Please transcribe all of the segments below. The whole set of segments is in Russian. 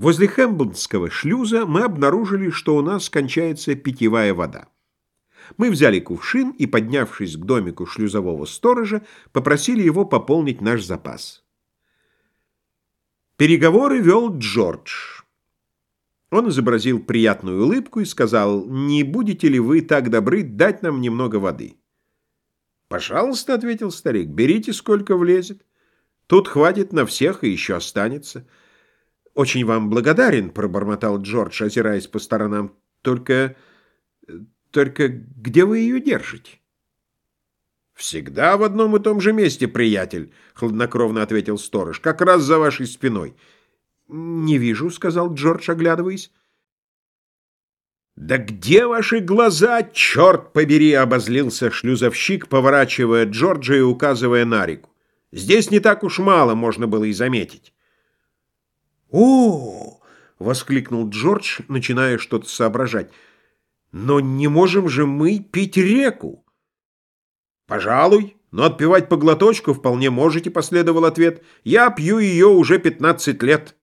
Возле Хэмблдского шлюза мы обнаружили, что у нас кончается питьевая вода. Мы взяли кувшин и, поднявшись к домику шлюзового сторожа, попросили его пополнить наш запас. Переговоры вел Джордж. Он изобразил приятную улыбку и сказал, «Не будете ли вы так добры дать нам немного воды?» «Пожалуйста», — ответил старик, — «берите, сколько влезет. Тут хватит на всех и еще останется». «Очень вам благодарен», — пробормотал Джордж, озираясь по сторонам. «Только... только где вы ее держите?» «Всегда в одном и том же месте, приятель», — хладнокровно ответил сторож. «Как раз за вашей спиной». «Не вижу», — сказал Джордж, оглядываясь. «Да где ваши глаза, черт побери!» — обозлился шлюзовщик, поворачивая Джорджа и указывая на реку. «Здесь не так уж мало можно было и заметить». «О!» — воскликнул Джордж, начиная что-то соображать. «Но не можем же мы пить реку!» «Пожалуй, но отпивать по глоточку вполне можете», — последовал ответ. «Я пью ее уже пятнадцать лет».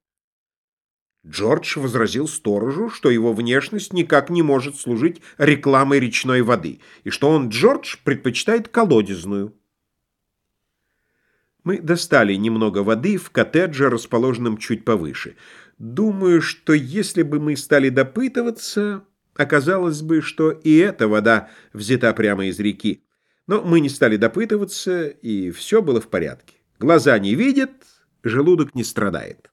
Джордж возразил сторожу, что его внешность никак не может служить рекламой речной воды, и что он, Джордж, предпочитает колодезную. Мы достали немного воды в коттедже, расположенном чуть повыше. Думаю, что если бы мы стали допытываться, оказалось бы, что и эта вода взята прямо из реки. Но мы не стали допытываться, и все было в порядке. Глаза не видят, желудок не страдает.